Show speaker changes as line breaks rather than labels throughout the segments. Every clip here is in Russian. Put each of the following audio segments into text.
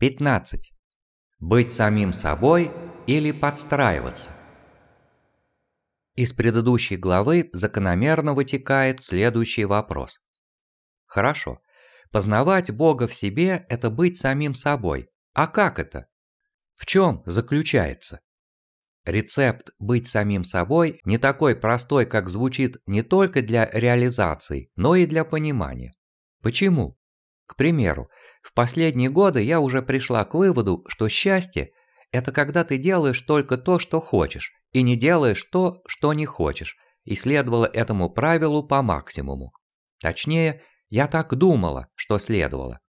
15. Быть самим собой или подстраиваться? Из предыдущей главы закономерно вытекает следующий вопрос. Хорошо, познавать Бога в себе – это быть самим собой. А как это? В чем заключается? Рецепт «быть самим собой» не такой простой, как звучит не только для реализации, но и для понимания. Почему? К примеру, в последние годы я уже пришла к выводу, что счастье – это когда ты делаешь только то, что хочешь, и не делаешь то, что не хочешь, и следовало этому правилу по максимуму. Точнее, я так думала, что следовало.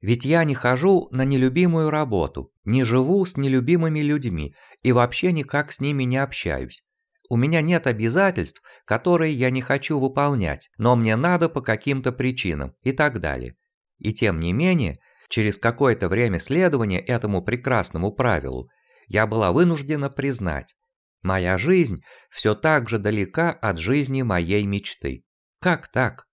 Ведь я не хожу на нелюбимую работу, не живу с нелюбимыми людьми и вообще никак с ними не общаюсь. У меня нет обязательств, которые я не хочу выполнять, но мне надо по каким-то причинам и так далее. И тем не менее, через какое-то время следования этому прекрасному правилу, я была вынуждена признать, моя жизнь все так же далека от жизни моей мечты. Как так?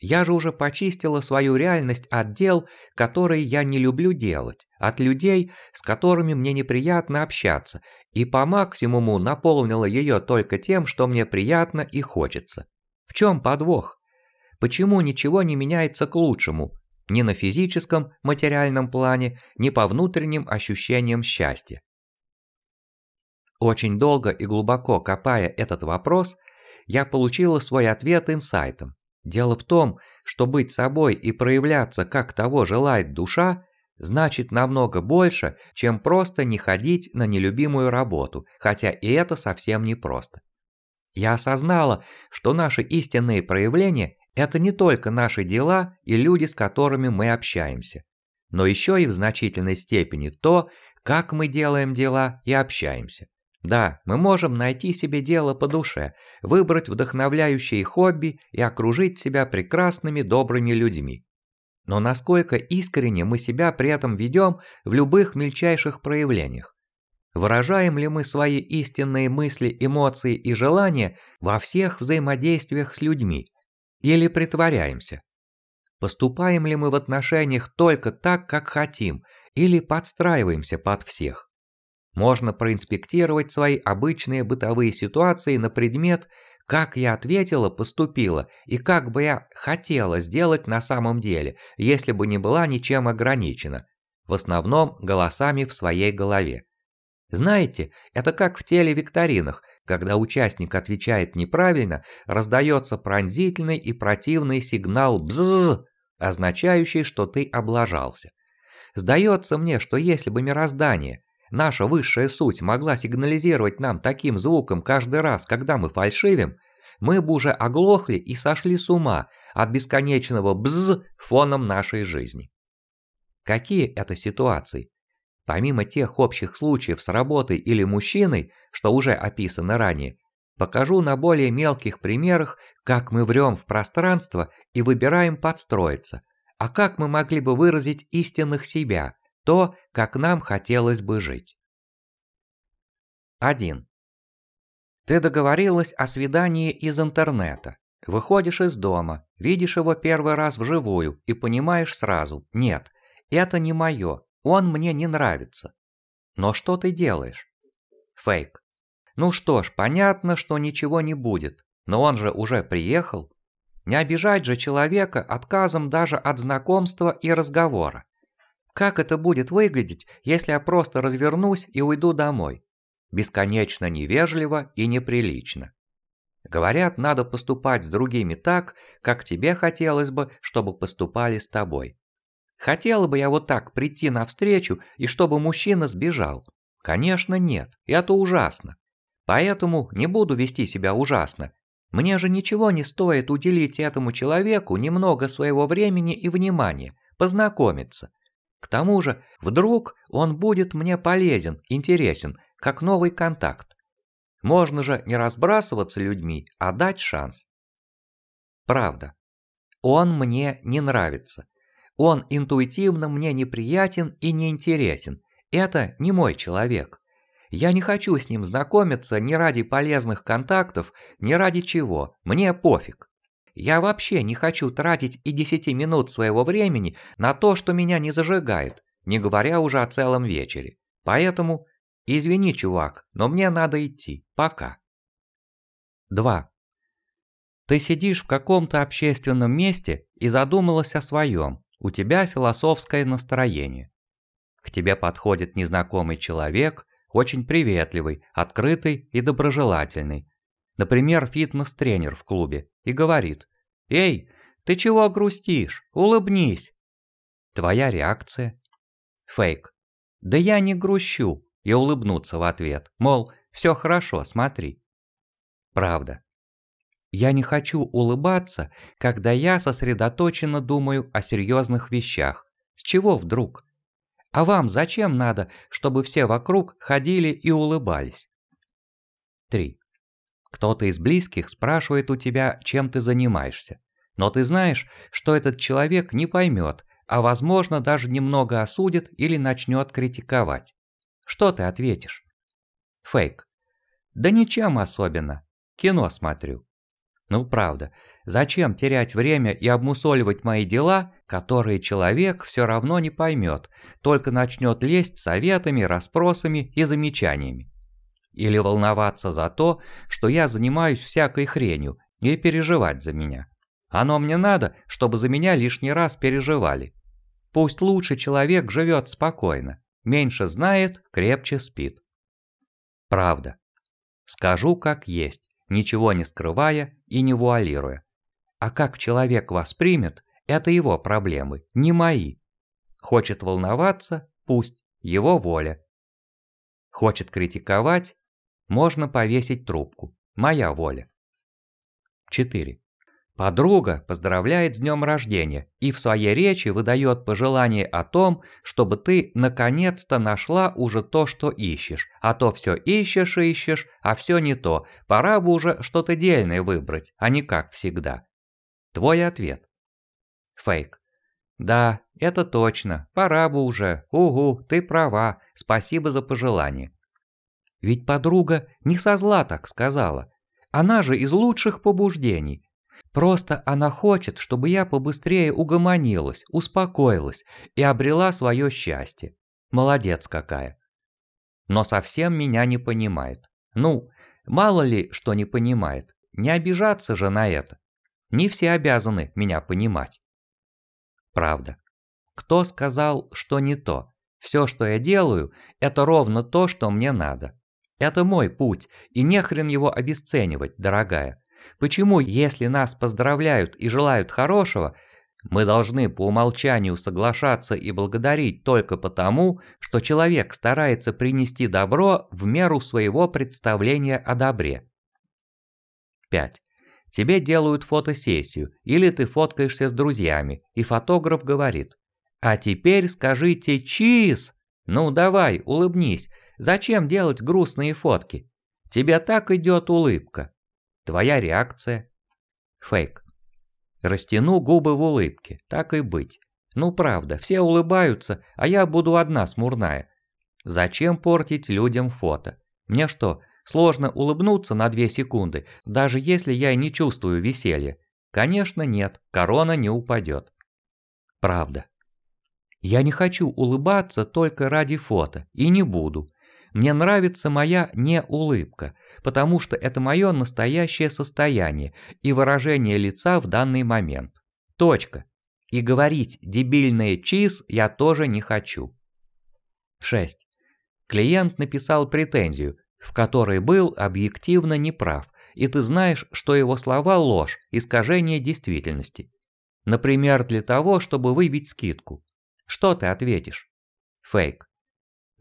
Я же уже почистила свою реальность от дел, которые я не люблю делать, от людей, с которыми мне неприятно общаться, и по максимуму наполнила ее только тем, что мне приятно и хочется. В чем подвох? Почему ничего не меняется к лучшему? Ни на физическом, материальном плане, ни по внутренним ощущениям счастья. Очень долго и глубоко копая этот вопрос, я получила свой ответ инсайтом. Дело в том, что быть собой и проявляться, как того желает душа, значит намного больше, чем просто не ходить на нелюбимую работу, хотя и это совсем не просто. Я осознала, что наши истинные проявления – это не только наши дела и люди, с которыми мы общаемся, но еще и в значительной степени то, как мы делаем дела и общаемся. Да, мы можем найти себе дело по душе, выбрать вдохновляющие хобби и окружить себя прекрасными добрыми людьми. Но насколько искренне мы себя при этом ведем в любых мельчайших проявлениях? Выражаем ли мы свои истинные мысли, эмоции и желания во всех взаимодействиях с людьми? Или притворяемся? Поступаем ли мы в отношениях только так, как хотим, или подстраиваемся под всех? Можно проинспектировать свои обычные бытовые ситуации на предмет, как я ответила, поступила, и как бы я хотела сделать на самом деле, если бы не была ничем ограничена, в основном голосами в своей голове. Знаете, это как в телевикторинах, когда участник отвечает неправильно, раздается пронзительный и противный сигнал «бззз», означающий, что ты облажался. Сдается мне, что если бы мироздание, наша высшая суть, могла сигнализировать нам таким звуком каждый раз, когда мы фальшивим, мы бы уже оглохли и сошли с ума от бесконечного «бзз» фоном нашей жизни. Какие это ситуации? Помимо тех общих случаев с работой или мужчиной, что уже описано ранее, покажу на более мелких примерах, как мы врем в пространство и выбираем подстроиться, а как мы могли бы выразить истинных себя, то, как нам хотелось бы жить. 1. Ты договорилась о свидании из интернета. Выходишь из дома, видишь его первый раз вживую и понимаешь сразу, нет, это не мое, он мне не нравится. Но что ты делаешь? Фейк. Ну что ж, понятно, что ничего не будет, но он же уже приехал. Не обижать же человека отказом даже от знакомства и разговора. Как это будет выглядеть, если я просто развернусь и уйду домой? Бесконечно невежливо и неприлично. Говорят, надо поступать с другими так, как тебе хотелось бы, чтобы поступали с тобой. Хотела бы я вот так прийти навстречу и чтобы мужчина сбежал? Конечно, нет. Это ужасно. Поэтому не буду вести себя ужасно. Мне же ничего не стоит уделить этому человеку немного своего времени и внимания, познакомиться. К тому же, вдруг он будет мне полезен, интересен, как новый контакт. Можно же не разбрасываться людьми, а дать шанс. Правда. Он мне не нравится. Он интуитивно мне неприятен и неинтересен. Это не мой человек. Я не хочу с ним знакомиться ни ради полезных контактов, ни ради чего. Мне пофиг. Я вообще не хочу тратить и 10 минут своего времени на то, что меня не зажигает. не говоря уже о целом вечере. Поэтому, извини, чувак, но мне надо идти. Пока. 2. Ты сидишь в каком-то общественном месте и задумалась о своем. У тебя философское настроение. К тебе подходит незнакомый человек, очень приветливый, открытый и доброжелательный. Например, фитнес-тренер в клубе, и говорит «Эй, ты чего грустишь? Улыбнись!» Твоя реакция? Фейк. Да я не грущу. И улыбнуться в ответ. Мол, все хорошо, смотри. Правда. Я не хочу улыбаться, когда я сосредоточенно думаю о серьезных вещах. С чего вдруг? А вам зачем надо, чтобы все вокруг ходили и улыбались? 3. Кто-то из близких спрашивает у тебя, чем ты занимаешься. Но ты знаешь, что этот человек не поймет, а возможно даже немного осудит или начнет критиковать. Что ты ответишь? Фейк. Да ничем особенно. Кино смотрю. Ну правда, зачем терять время и обмусоливать мои дела, которые человек все равно не поймет, только начнет лезть советами, расспросами и замечаниями. Или волноваться за то, что я занимаюсь всякой хренью, и переживать за меня. Оно мне надо, чтобы за меня лишний раз переживали. Пусть лучше человек живет спокойно, меньше знает, крепче спит. Правда. Скажу как есть, ничего не скрывая и не вуалируя. А как человек воспримет, это его проблемы, не мои. Хочет волноваться, пусть, его воля. Хочет критиковать, можно повесить трубку, моя воля. 4. Подруга поздравляет с днем рождения и в своей речи выдает пожелание о том, чтобы ты наконец-то нашла уже то, что ищешь. А то все ищешь и ищешь, а все не то. Пора бы уже что-то дельное выбрать, а не как всегда. Твой ответ. Фейк. Да, это точно. Пора бы уже. Угу, ты права. Спасибо за пожелание. Ведь подруга не со зла так сказала. Она же из лучших побуждений. Просто она хочет, чтобы я побыстрее угомонилась, успокоилась и обрела свое счастье. Молодец какая. Но совсем меня не понимает. Ну, мало ли, что не понимает. Не обижаться же на это. Не все обязаны меня понимать. Правда. Кто сказал, что не то? Все, что я делаю, это ровно то, что мне надо. Это мой путь, и не хрен его обесценивать, дорогая. Почему, если нас поздравляют и желают хорошего, мы должны по умолчанию соглашаться и благодарить только потому, что человек старается принести добро в меру своего представления о добре? 5. Тебе делают фотосессию, или ты фоткаешься с друзьями, и фотограф говорит «А теперь скажите чиз!» «Ну давай, улыбнись, зачем делать грустные фотки? Тебе так идет улыбка». Твоя реакция? Фейк. Растяну губы в улыбке, так и быть. Ну правда, все улыбаются, а я буду одна смурная. Зачем портить людям фото? Мне что, сложно улыбнуться на две секунды, даже если я не чувствую веселья? Конечно нет, корона не упадет. Правда. Я не хочу улыбаться только ради фото, и не буду. Мне нравится моя неулыбка, потому что это мое настоящее состояние и выражение лица в данный момент. Точка. И говорить дебильные чиз я тоже не хочу. 6. Клиент написал претензию, в которой был объективно неправ, и ты знаешь, что его слова ложь, искажение действительности. Например, для того, чтобы выбить скидку. Что ты ответишь? Фейк.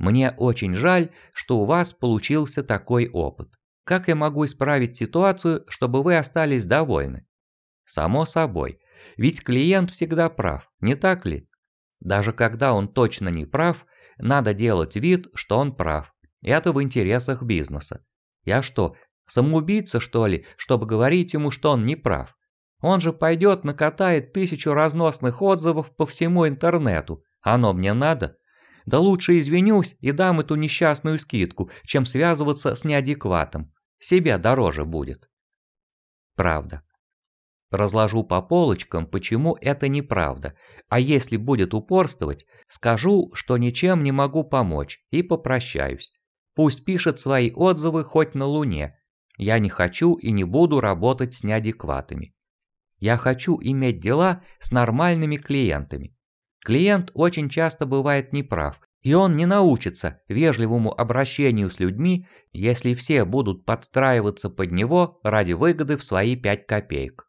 Мне очень жаль, что у вас получился такой опыт. Как я могу исправить ситуацию, чтобы вы остались довольны? Само собой, ведь клиент всегда прав, не так ли? Даже когда он точно не прав, надо делать вид, что он прав. Это в интересах бизнеса. Я что, самоубийца что ли, чтобы говорить ему, что он не прав? Он же пойдет накатает тысячу разносных отзывов по всему интернету. Оно мне надо? Да лучше извинюсь и дам эту несчастную скидку, чем связываться с неадекватом. Себе дороже будет. Правда. разложу по полочкам, почему это неправда, а если будет упорствовать, скажу, что ничем не могу помочь и попрощаюсь. Пусть пишет свои отзывы хоть на Луне. Я не хочу и не буду работать с неадекватами. Я хочу иметь дела с нормальными клиентами. Клиент очень часто бывает неправ, и он не научится вежливому обращению с людьми, если все будут подстраиваться под него ради выгоды в свои 5 копеек.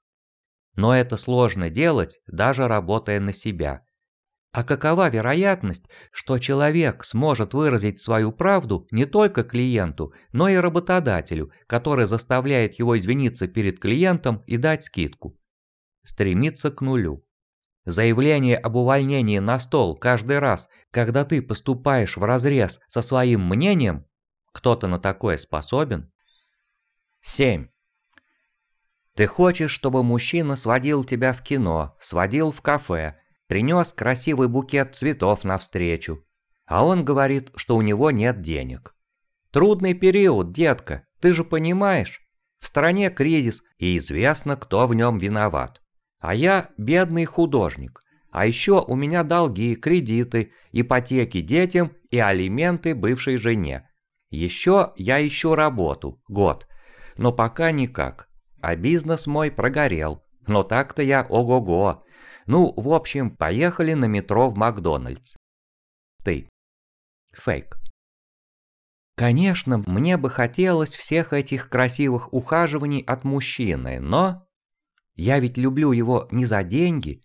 Но это сложно делать, даже работая на себя. А какова вероятность, что человек сможет выразить свою правду не только клиенту, но и работодателю, который заставляет его извиниться перед клиентом и дать скидку? Стремиться к нулю. Заявление об увольнении на стол каждый раз, когда ты поступаешь вразрез со своим мнением, кто-то на такое способен? 7. Ты хочешь, чтобы мужчина сводил тебя в кино, сводил в кафе, принес красивый букет цветов навстречу, а он говорит, что у него нет денег. Трудный период, детка, ты же понимаешь. В стране кризис, и известно, кто в нем виноват. А я бедный художник. А еще у меня долги, кредиты, ипотеки детям и алименты бывшей жене. Еще я ищу работу, год. Но пока никак а бизнес мой прогорел. Но так-то я ого-го. Ну, в общем, поехали на метро в Макдональдс. Ты. Фейк. Конечно, мне бы хотелось всех этих красивых ухаживаний от мужчины, но... Я ведь люблю его не за деньги.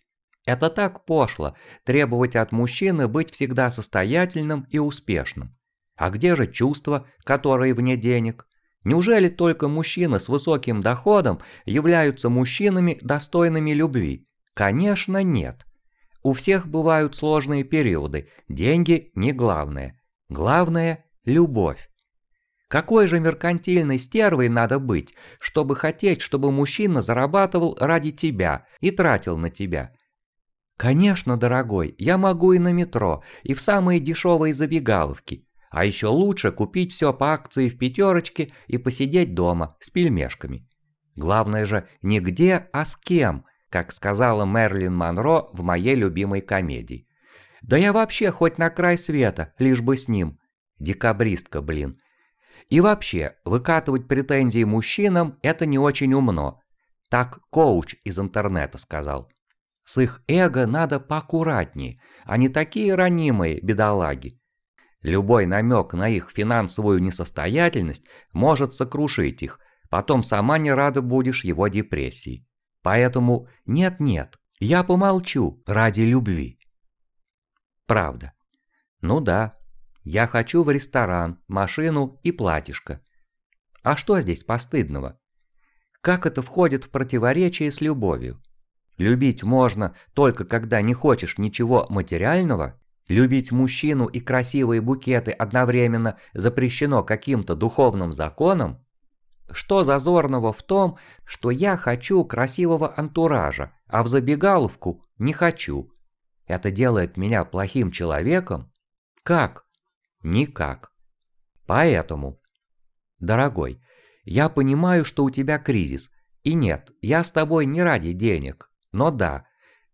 Это так пошло, требовать от мужчины быть всегда состоятельным и успешным. А где же чувства, которые вне денег? Неужели только мужчины с высоким доходом являются мужчинами, достойными любви? Конечно, нет. У всех бывают сложные периоды, деньги не главное. Главное – любовь. Какой же меркантильной стервой надо быть, чтобы хотеть, чтобы мужчина зарабатывал ради тебя и тратил на тебя? Конечно, дорогой, я могу и на метро, и в самые дешевые забегаловки, а еще лучше купить все по акции в пятерочке и посидеть дома с пельмешками. Главное же не где, а с кем, как сказала Мерлин Монро в моей любимой комедии. Да я вообще хоть на край света, лишь бы с ним. Декабристка, блин. И вообще, выкатывать претензии мужчинам – это не очень умно. Так коуч из интернета сказал. С их эго надо поаккуратнее, они такие ранимые, бедолаги. Любой намек на их финансовую несостоятельность может сокрушить их, потом сама не рада будешь его депрессии. Поэтому нет-нет, я помолчу ради любви. Правда. Ну да, я хочу в ресторан, машину и платьишко. А что здесь постыдного? Как это входит в противоречие с любовью? Любить можно только когда не хочешь ничего материального Любить мужчину и красивые букеты одновременно запрещено каким-то духовным законом? Что зазорного в том, что я хочу красивого антуража, а в забегаловку не хочу? Это делает меня плохим человеком? Как? Никак. Поэтому, дорогой, я понимаю, что у тебя кризис. И нет, я с тобой не ради денег. Но да,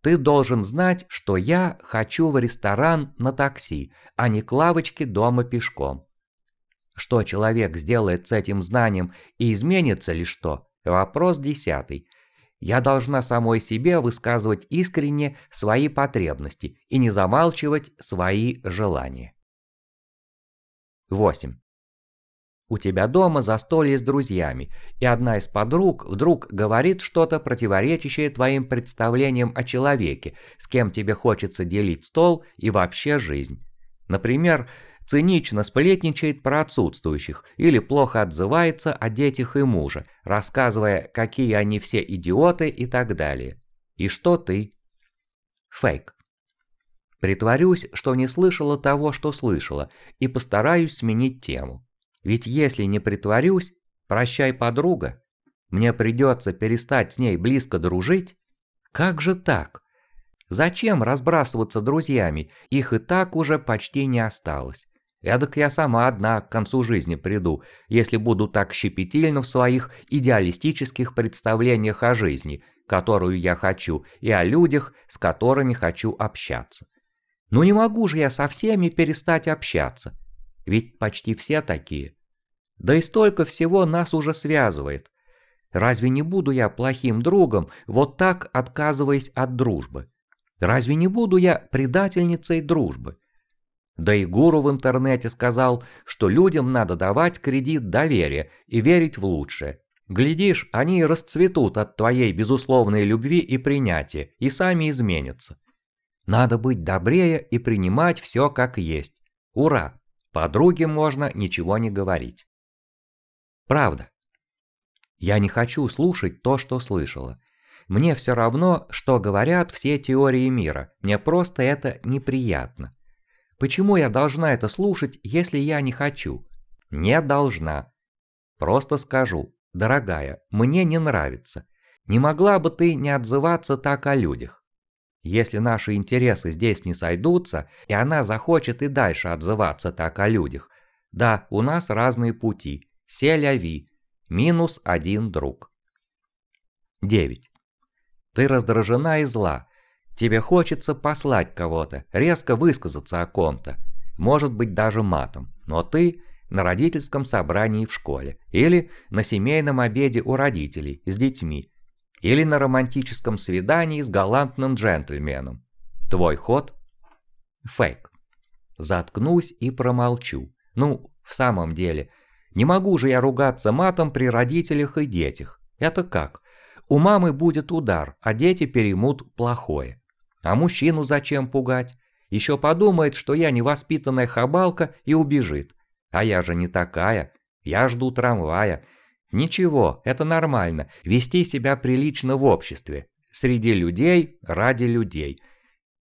ты должен знать, что я хочу в ресторан на такси, а не к лавочке дома пешком. Что человек сделает с этим знанием и изменится ли что? Вопрос десятый. Я должна самой себе высказывать искренне свои потребности и не замалчивать свои желания. 8. У тебя дома застолье с друзьями, и одна из подруг вдруг говорит что-то противоречащее твоим представлениям о человеке, с кем тебе хочется делить стол и вообще жизнь. Например, цинично сплетничает про отсутствующих или плохо отзывается о детях и муже, рассказывая, какие они все идиоты и так далее. И что ты? Фейк. Притворюсь, что не слышала того, что слышала, и постараюсь сменить тему. Ведь если не притворюсь, прощай, подруга, мне придется перестать с ней близко дружить. Как же так? Зачем разбрасываться друзьями, их и так уже почти не осталось. Эдак я сама одна к концу жизни приду, если буду так щепетильно в своих идеалистических представлениях о жизни, которую я хочу, и о людях, с которыми хочу общаться. Ну не могу же я со всеми перестать общаться, ведь почти все такие. Да и столько всего нас уже связывает. Разве не буду я плохим другом, вот так отказываясь от дружбы? Разве не буду я предательницей дружбы? Да и гуру в интернете сказал, что людям надо давать кредит доверия и верить в лучшее. Глядишь, они расцветут от твоей безусловной любви и принятия, и сами изменятся. Надо быть добрее и принимать все как есть. Ура! Подруге можно ничего не говорить. Правда. Я не хочу слушать то, что слышала. Мне все равно, что говорят все теории мира, мне просто это неприятно. Почему я должна это слушать, если я не хочу? Не должна. Просто скажу, дорогая, мне не нравится. Не могла бы ты не отзываться так о людях? Если наши интересы здесь не сойдутся, и она захочет и дальше отзываться так о людях, да, у нас разные пути. Селяви. Минус один друг. 9. Ты раздражена и зла. Тебе хочется послать кого-то, резко высказаться о ком-то. Может быть даже матом. Но ты на родительском собрании в школе. Или на семейном обеде у родителей с детьми. Или на романтическом свидании с галантным джентльменом. Твой ход? Фейк. Заткнусь и промолчу. Ну, в самом деле, не могу же я ругаться матом при родителях и детях. Это как? У мамы будет удар, а дети переймут плохое. А мужчину зачем пугать? Еще подумает, что я невоспитанная хабалка и убежит. А я же не такая. Я жду трамвая. Ничего, это нормально. Вести себя прилично в обществе. Среди людей, ради людей.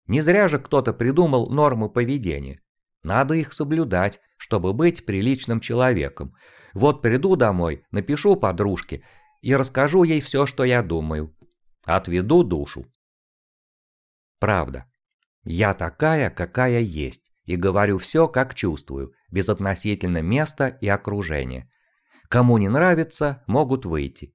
Не зря же кто-то придумал нормы поведения. Надо их соблюдать, чтобы быть приличным человеком. Вот приду домой, напишу подружке и расскажу ей все, что я думаю. Отведу душу. Правда. Я такая, какая есть, и говорю все, как чувствую, безотносительно места и окружения. Кому не нравится, могут выйти.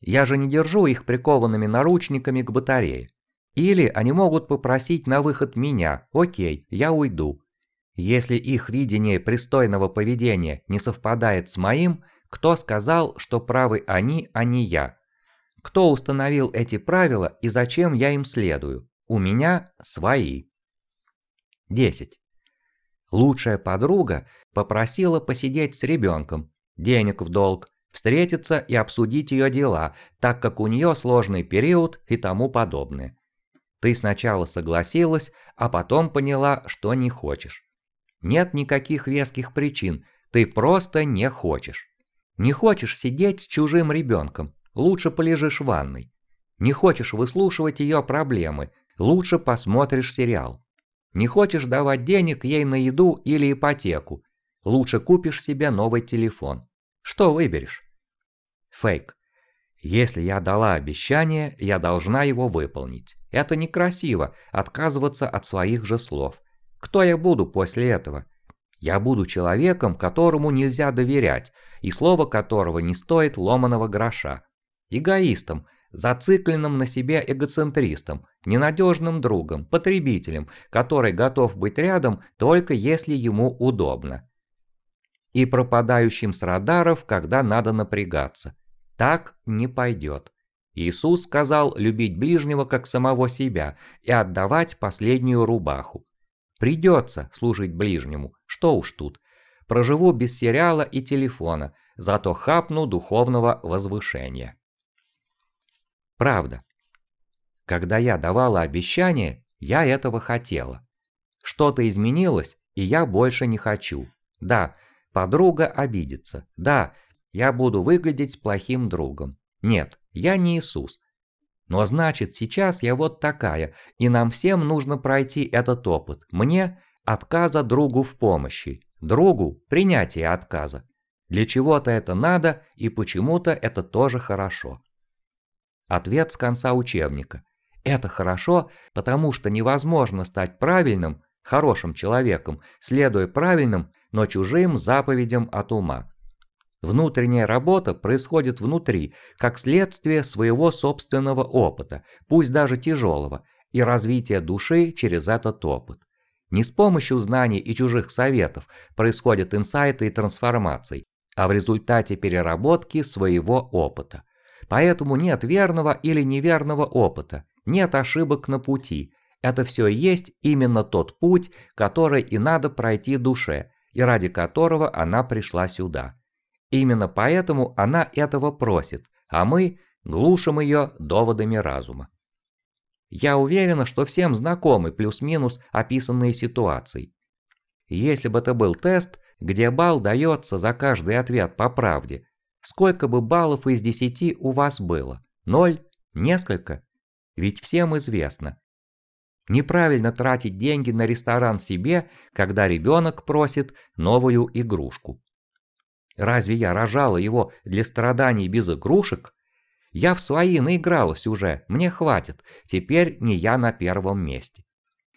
Я же не держу их прикованными наручниками к батарее. Или они могут попросить на выход меня, окей, я уйду. Если их видение пристойного поведения не совпадает с моим, кто сказал, что правы они, а не я? Кто установил эти правила и зачем я им следую? У меня свои. 10. Лучшая подруга попросила посидеть с ребенком, денег в долг, встретиться и обсудить ее дела, так как у нее сложный период и тому подобное. Ты сначала согласилась, а потом поняла, что не хочешь. Нет никаких веских причин, ты просто не хочешь. Не хочешь сидеть с чужим ребенком, лучше полежишь в ванной. Не хочешь выслушивать ее проблемы, лучше посмотришь сериал. Не хочешь давать денег ей на еду или ипотеку, лучше купишь себе новый телефон. Что выберешь? Фейк. Если я дала обещание, я должна его выполнить. Это некрасиво, отказываться от своих же слов. Кто я буду после этого? Я буду человеком, которому нельзя доверять, и слово которого не стоит ломаного гроша. Эгоистом, зацикленным на себе эгоцентристом, ненадежным другом, потребителем, который готов быть рядом только если ему удобно. И пропадающим с радаров, когда надо напрягаться. Так не пойдет. Иисус сказал любить ближнего как самого себя и отдавать последнюю рубаху. Придется служить ближнему, что уж тут. Проживу без сериала и телефона, зато хапну духовного возвышения. Правда. Когда я давала обещание, я этого хотела. Что-то изменилось, и я больше не хочу. Да, подруга обидится. Да, я буду выглядеть плохим другом. Нет, я не Иисус. Но значит, сейчас я вот такая, и нам всем нужно пройти этот опыт. Мне – отказа другу в помощи, другу – принятие отказа. Для чего-то это надо, и почему-то это тоже хорошо. Ответ с конца учебника. Это хорошо, потому что невозможно стать правильным, хорошим человеком, следуя правильным, но чужим заповедям от ума. Внутренняя работа происходит внутри, как следствие своего собственного опыта, пусть даже тяжелого, и развития души через этот опыт. Не с помощью знаний и чужих советов происходят инсайты и трансформации, а в результате переработки своего опыта. Поэтому нет верного или неверного опыта, нет ошибок на пути. Это все есть именно тот путь, который и надо пройти душе, и ради которого она пришла сюда. Именно поэтому она этого просит, а мы глушим ее доводами разума. Я уверена, что всем знакомы плюс-минус описанные ситуации. Если бы это был тест, где балл дается за каждый ответ по правде, сколько бы баллов из 10 у вас было? Ноль? Несколько? Ведь всем известно. Неправильно тратить деньги на ресторан себе, когда ребенок просит новую игрушку. Разве я рожала его для страданий без игрушек? Я в свои наигралась уже, мне хватит, теперь не я на первом месте.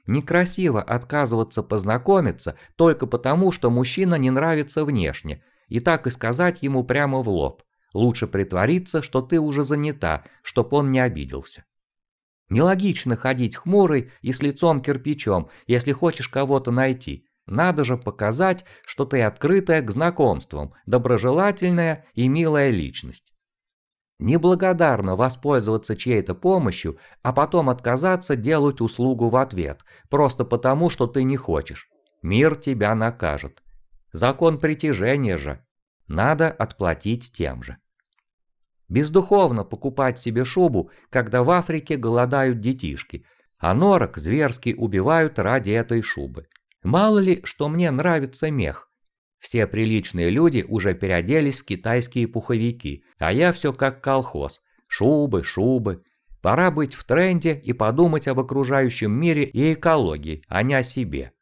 Некрасиво отказываться познакомиться только потому, что мужчина не нравится внешне, и так и сказать ему прямо в лоб. Лучше притвориться, что ты уже занята, чтоб он не обиделся. Нелогично ходить хмурый и с лицом кирпичом, если хочешь кого-то найти. Надо же показать, что ты открытая к знакомствам, доброжелательная и милая личность. Неблагодарно воспользоваться чьей-то помощью, а потом отказаться делать услугу в ответ, просто потому, что ты не хочешь. Мир тебя накажет. Закон притяжения же. Надо отплатить тем же. Бездуховно покупать себе шубу, когда в Африке голодают детишки, а норок зверски убивают ради этой шубы. Мало ли, что мне нравится мех. Все приличные люди уже переоделись в китайские пуховики, а я все как колхоз. Шубы, шубы. Пора быть в тренде и подумать об окружающем мире и экологии, а не о себе.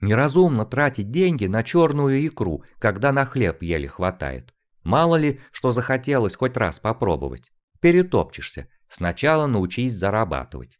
Неразумно тратить деньги на черную икру, когда на хлеб еле хватает. Мало ли, что захотелось хоть раз попробовать. Перетопчешься. Сначала научись зарабатывать.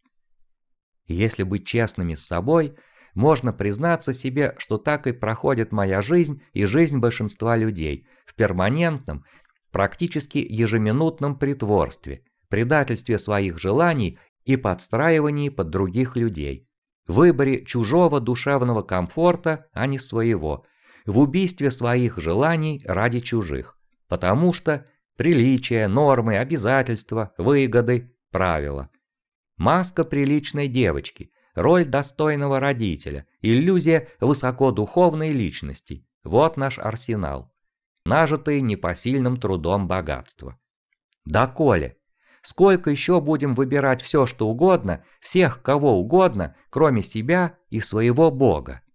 Если быть честными с собой – можно признаться себе, что так и проходит моя жизнь и жизнь большинства людей, в перманентном, практически ежеминутном притворстве, предательстве своих желаний и подстраивании под других людей, выборе чужого душевного комфорта, а не своего, в убийстве своих желаний ради чужих, потому что приличия, нормы, обязательства, выгоды, правила. Маска приличной девочки – роль достойного родителя, иллюзия высокодуховной личности. Вот наш арсенал. Нажитые непосильным трудом богатства. Да коли, сколько еще будем выбирать все, что угодно, всех, кого угодно, кроме себя и своего Бога?